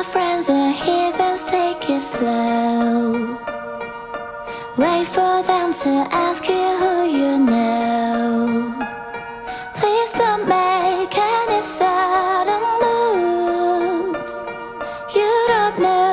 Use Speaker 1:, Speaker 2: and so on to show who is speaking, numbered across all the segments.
Speaker 1: my friends are heathens, take it slow. Wait for them to ask you who you know. Please don't make any sudden moves. You don't know.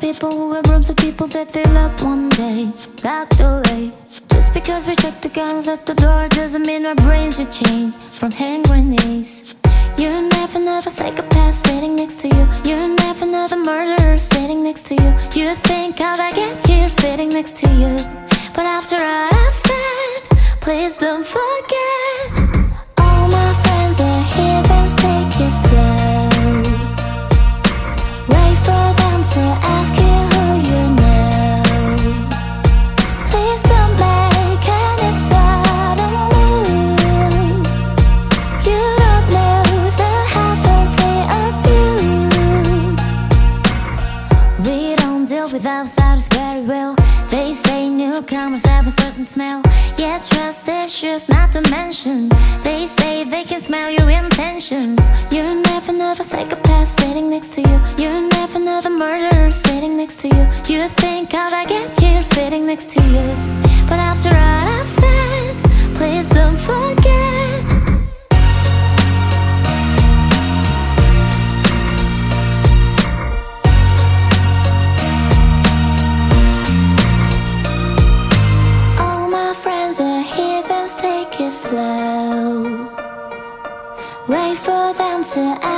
Speaker 1: People who have rooms of people that they love one day locked away. Just because we check the guns at the door doesn't mean our brains should change from hand grenades. You're never another psychopath sitting next to you. You're never another murderer sitting next to you. You think how'd I get here sitting next to you? But after I've said, please don't forget. Don't deal very well. They say newcomers have a certain smell. Yeah, trust issues not to mention. They say they can smell your intentions. You're never another psychopath sitting next to you. You're never another murderer sitting next to you. You think how'd I get here sitting next to you? But after all I've said, Wait for them to you